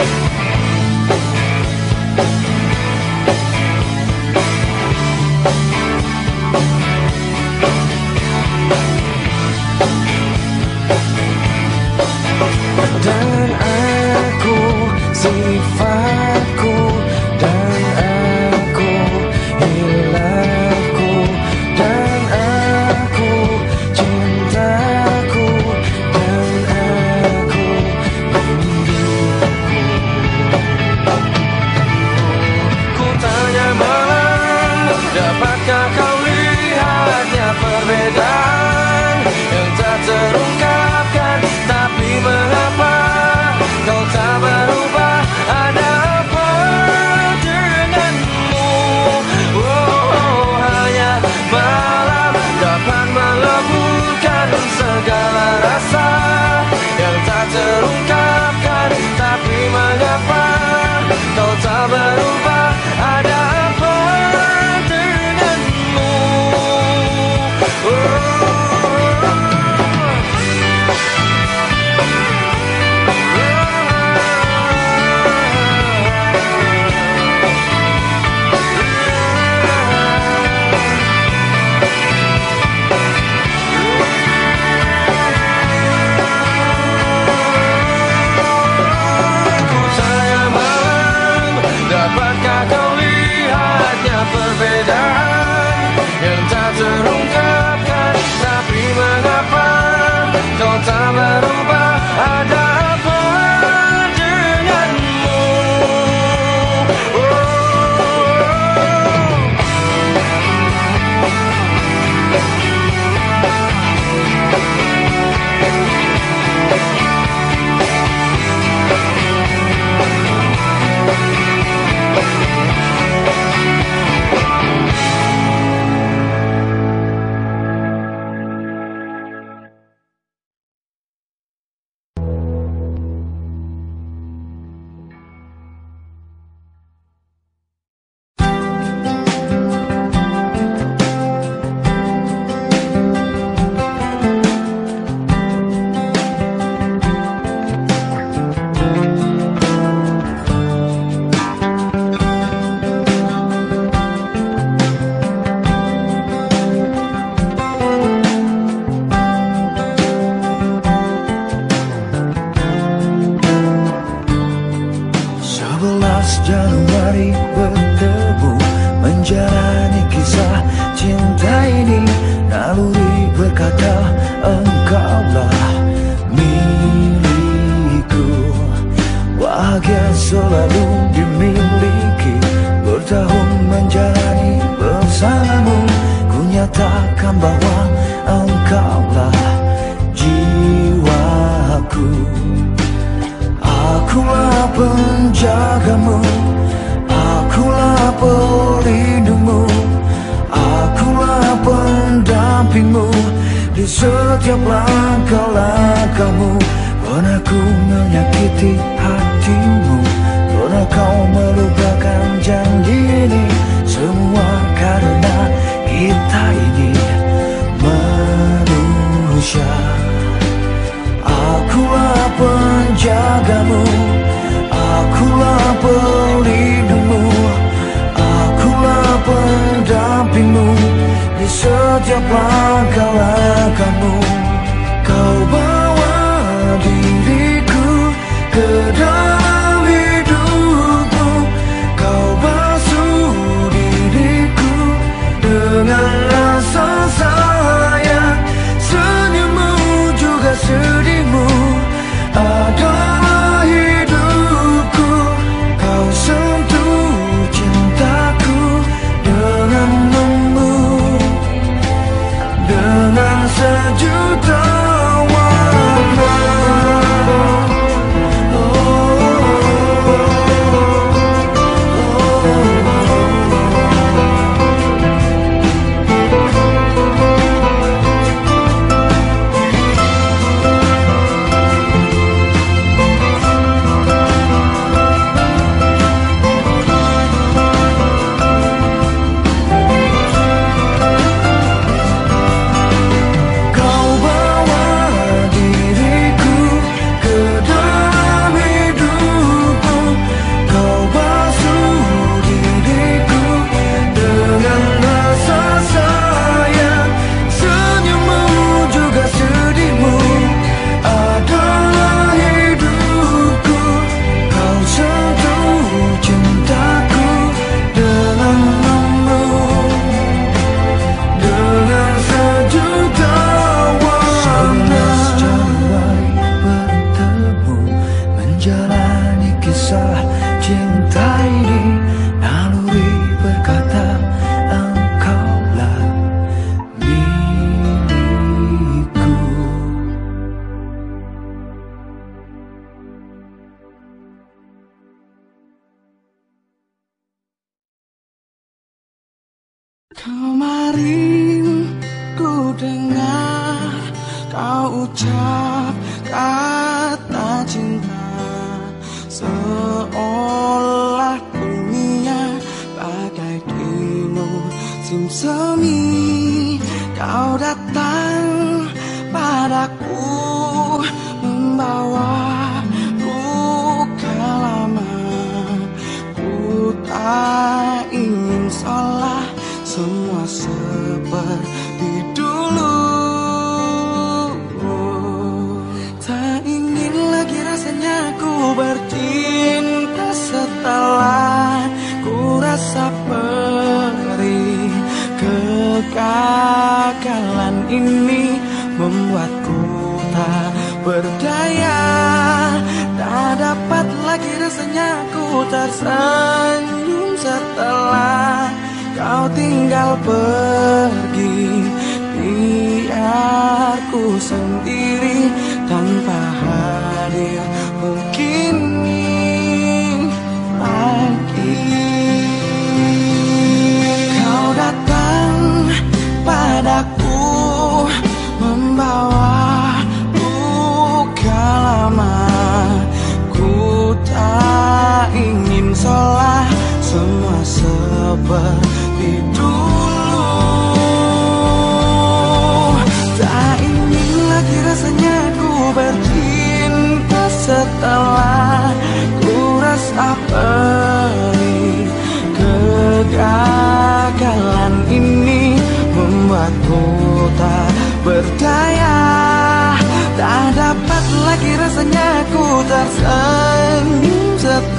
Dan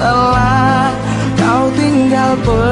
setelah kau tinggal pergi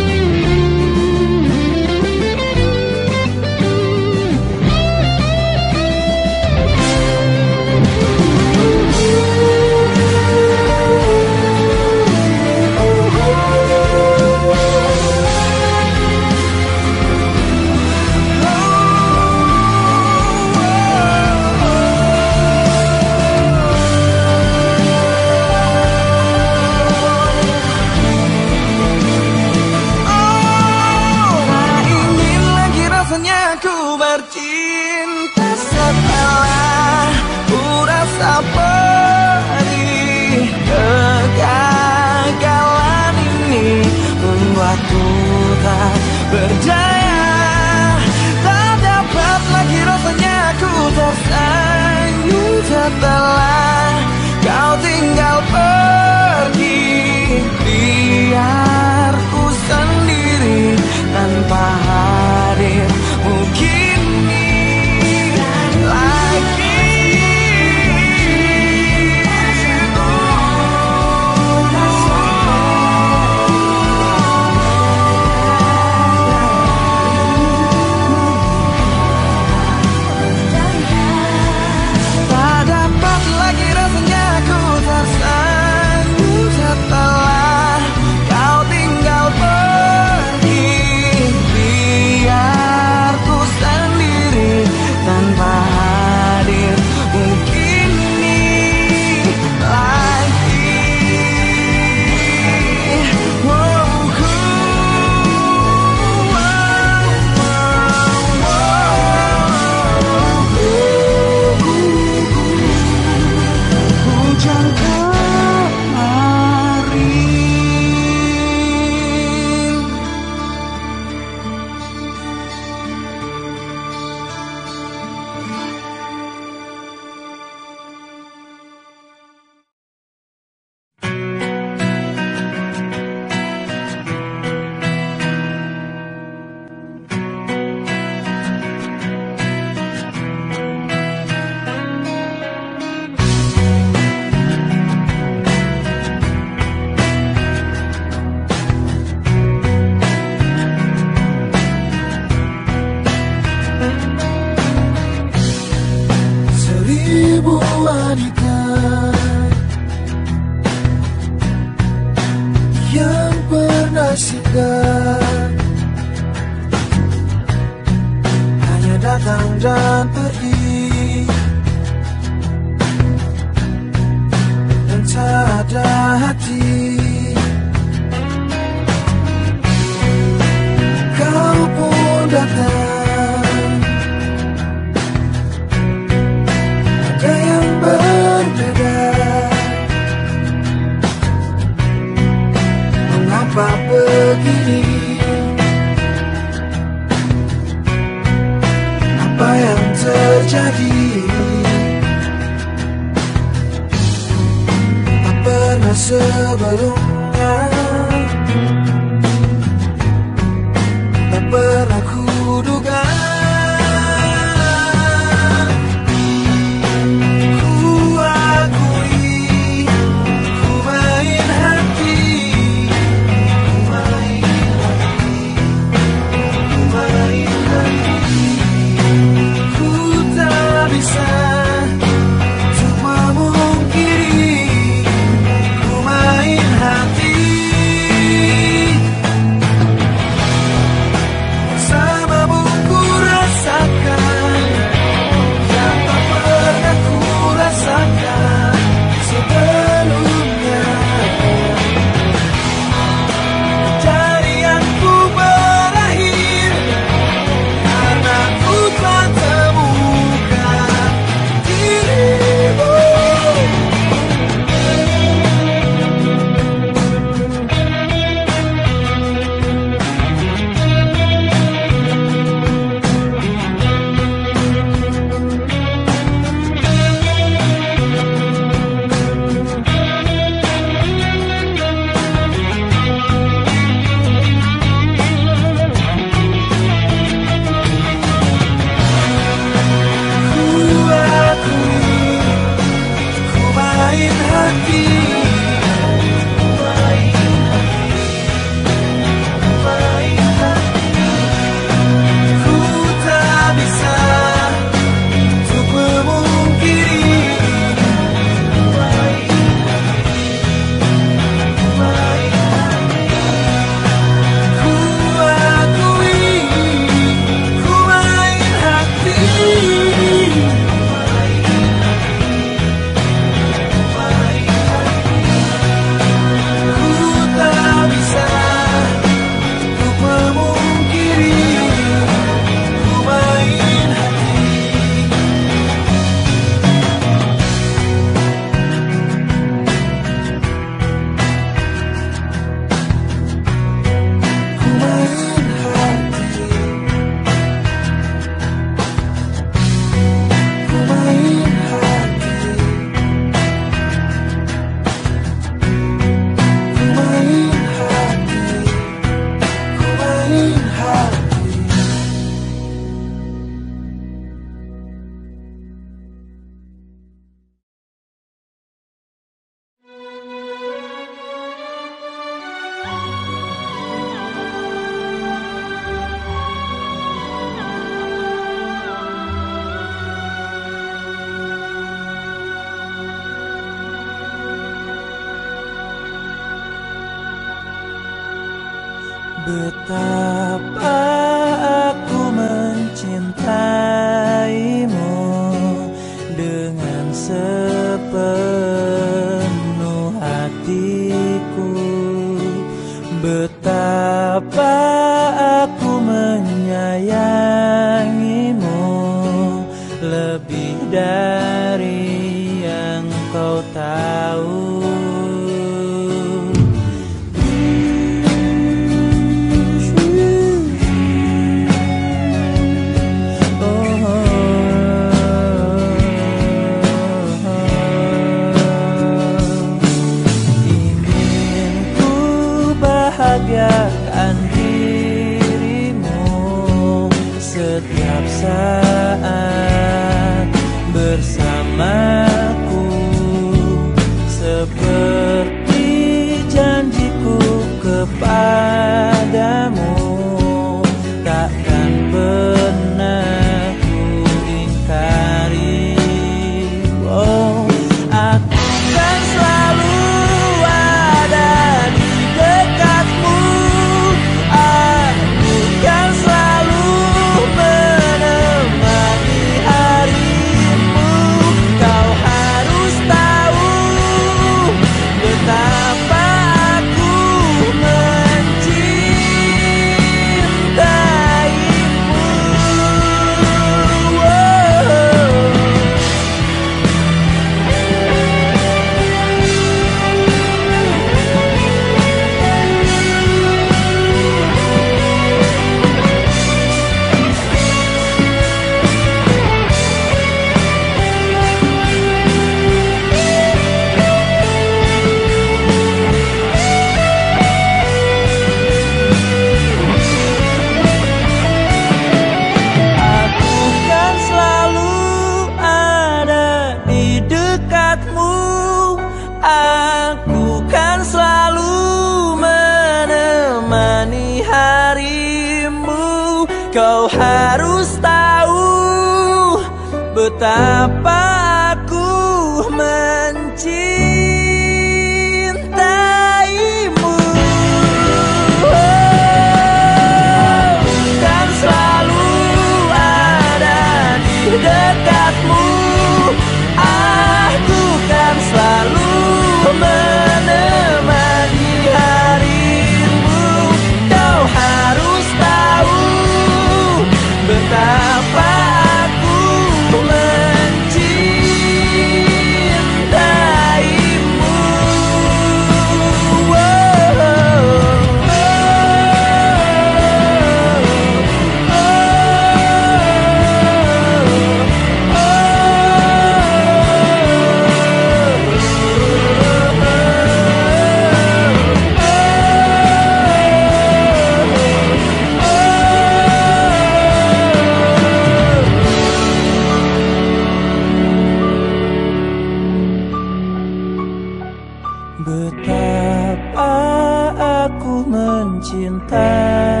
aku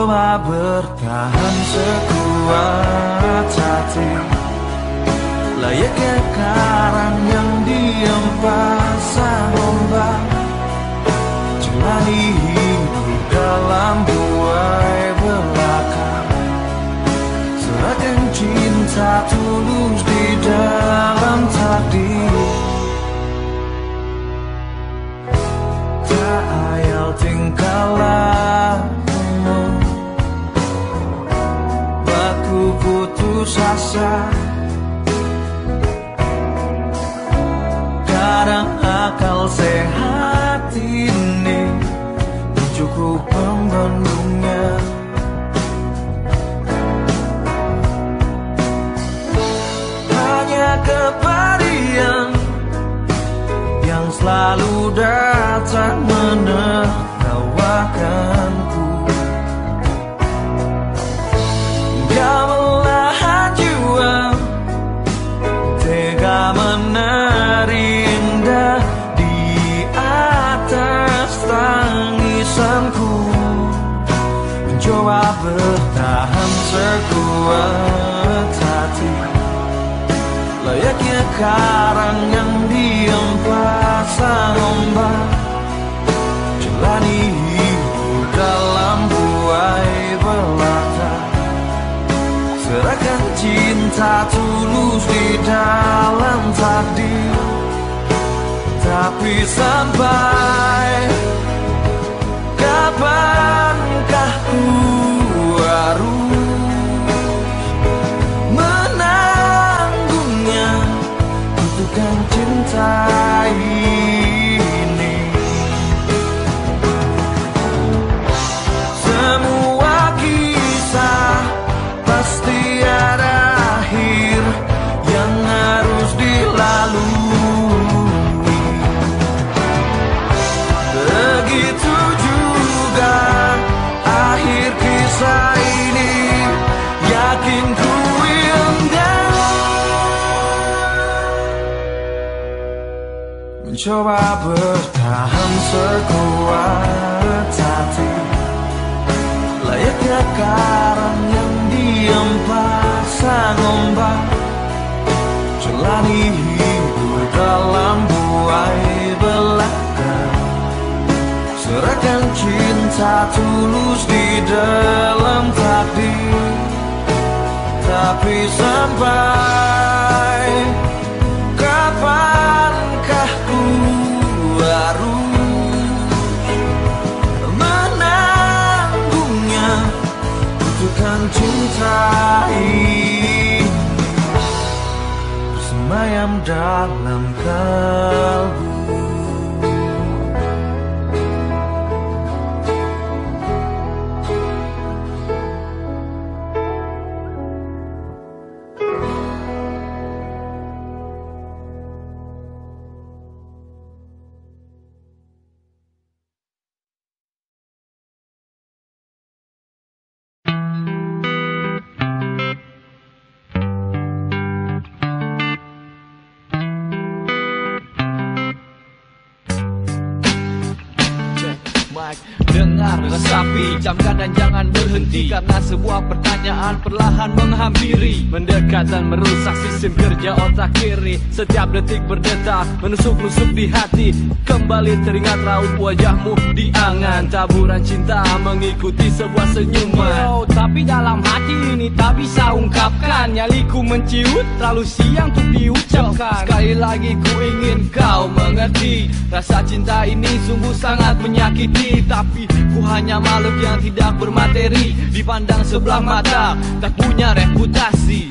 Mencoba bertahan sekuat hati. Layaknya karang yang diam pasang ombak. Jalani hidup asa Kadang akal sehat ini Cukup pembendungnya Hanya kepadian Yang selalu datang menertawakanku sekuat hati. Layaknya karang yang diam pasang ombak hidup dalam buai belaka Serahkan cinta tulus di dalam takdir. Tapi sampai. Kapankah ku cinta Mencoba bertahan sekuat hati. Layaknya karang yang diam pasang ombak Jalani hidup dalam buai belaka. Serahkan cinta tulus di dalam takdir Tapi sampai Bersemayam dalam kalbu camkan dan jangan berhenti. Karena sebuah pertanyaan perlahan menghampiri. Mendekat dan merusak sistem kerja otak kiri. Setiap detik berdetak, menusuk-nusuk di hati. Kembali teringat raut wajahmu di angan. Taburan cinta mengikuti sebuah senyuman. Yo, tapi dalam hati ini tak bisa ungkapkan. Nyaliku menciut, terlalu siang untuk diucapkan. Sekali lagi ku ingin kau mengerti. Rasa cinta ini sungguh sangat menyakiti. Tapi ku hanya makhluk yang tidak bermateri Dipandang sebelah mata Tak punya reputasi.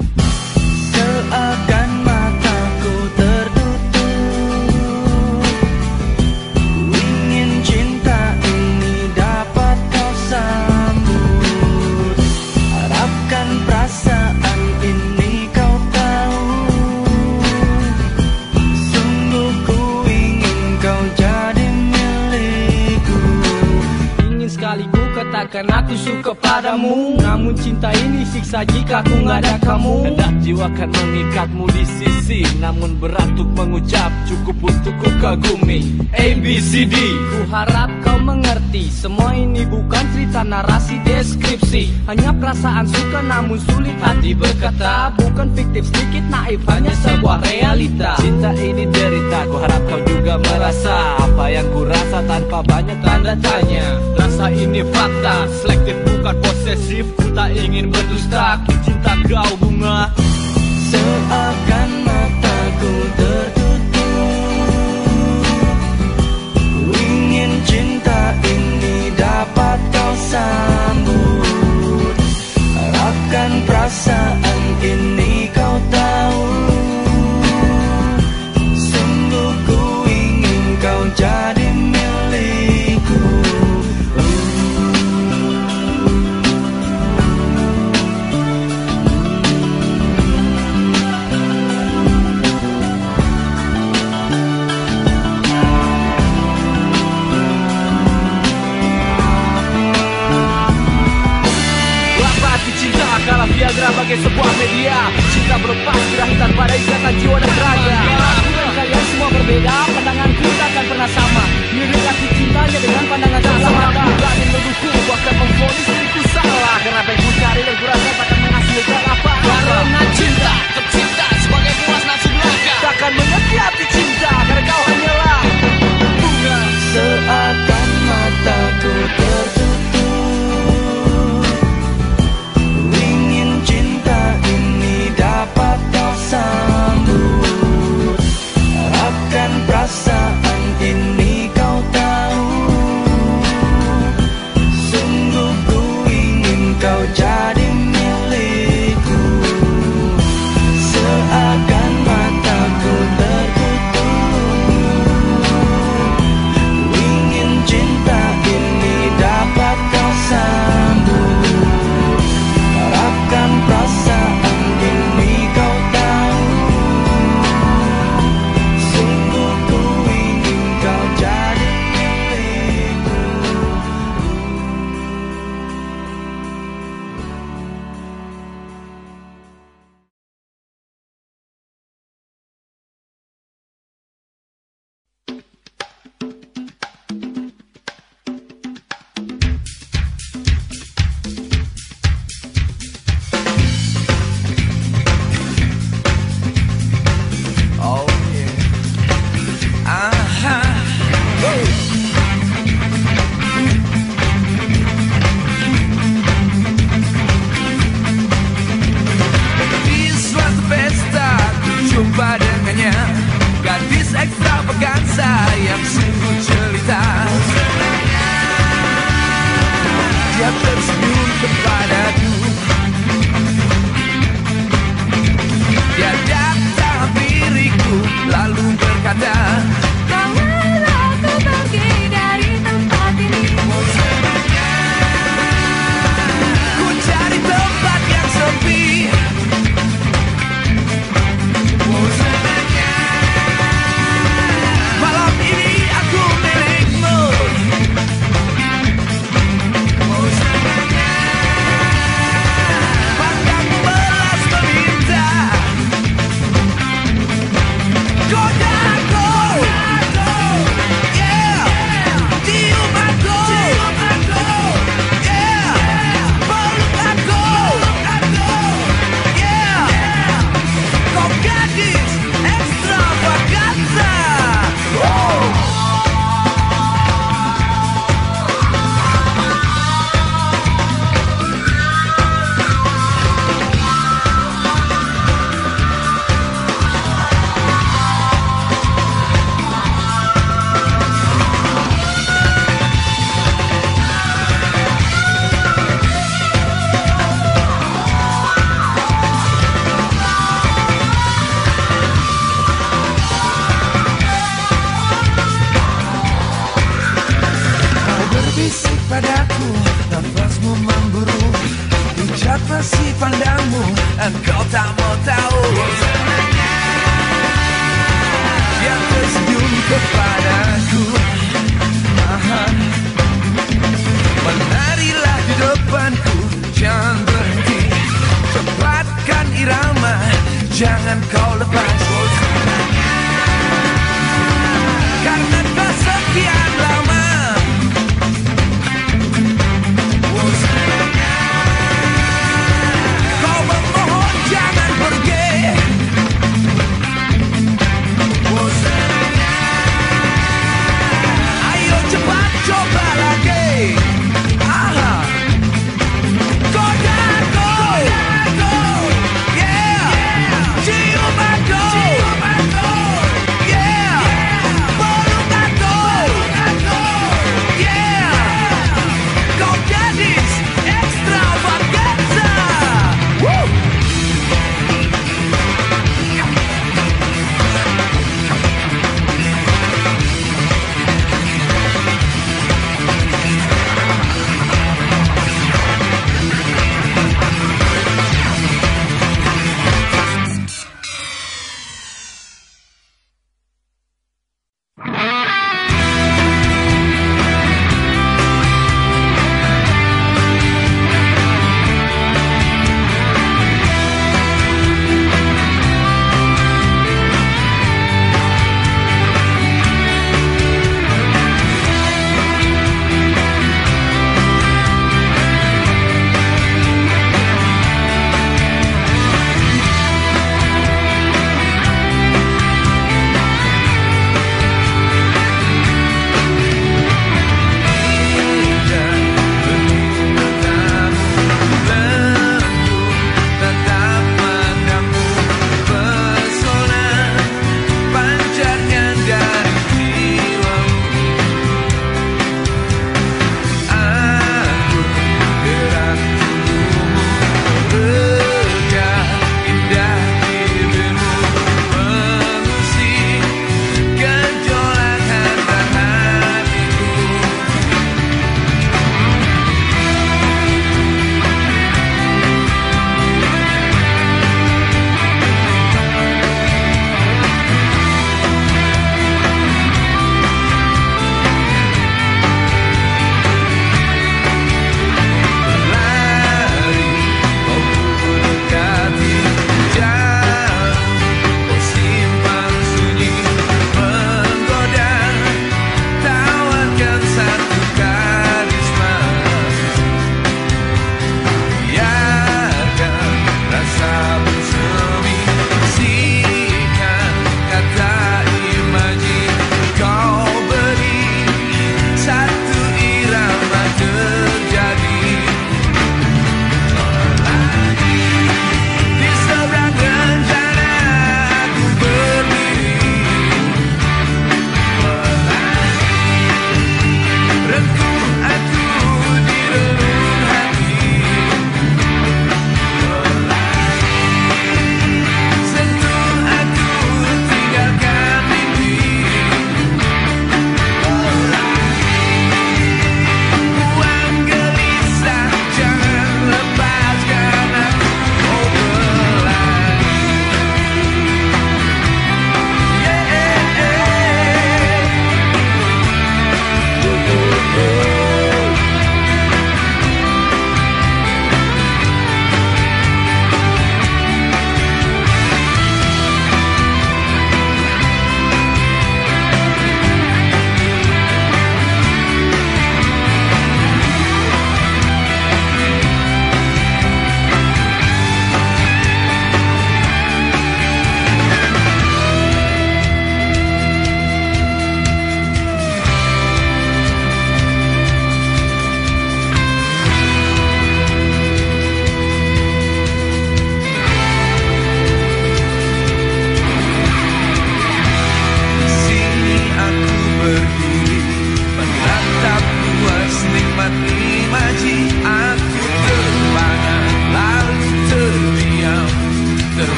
Seakan katakan aku suka padamu. Namun cinta ini siksa jika ku nggak ada kamu. Hendak jiwa kan mengikatmu di sisi Namun berat untuk mengucap. Cukup untuk ku kagumi. A, B, C, D. Ku harap kau mengerti Semua ini bukan cerita narasi deskripsi. Hanya perasaan suka namun sulit hati berkata. Bukan fiktif sedikit naif hanya sebuah realita. Cinta ini derita Ku harap kau juga merasa. Apa yang ku rasa tanpa banyak tanda tanya. Rasa ini fakta Selektif bukan posesif Ku tak ingin berdusta. Ku cinta kau bunga. Seakan mataku tertutup sebuah media. Cinta berlepas kerahitan pada ikatan jiwa dan raga. Dan kalian semua berbeda Pandanganku takkan pernah sama. Mirip hati cintanya dengan pandangan Tak sebelah sama berani mendukung Bahkan memfonis diriku salah. Karena apa yang ku cari dan ku rasa takkan menghasilkan apa-apa. Karena cinta tercipta sebagai puas nafsu belaka. Takkan mengerti hati cinta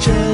这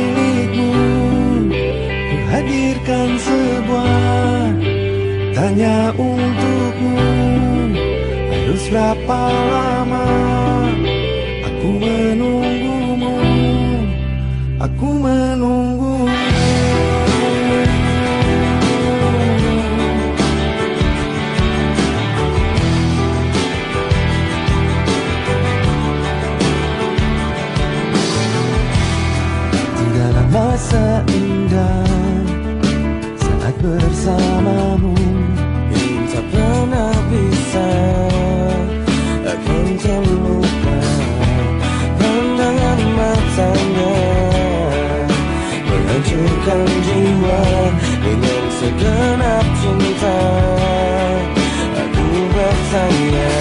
hanya untukmu. Harus berapa lama hancurkan jiwa dengan segenap cinta. Aku bertanya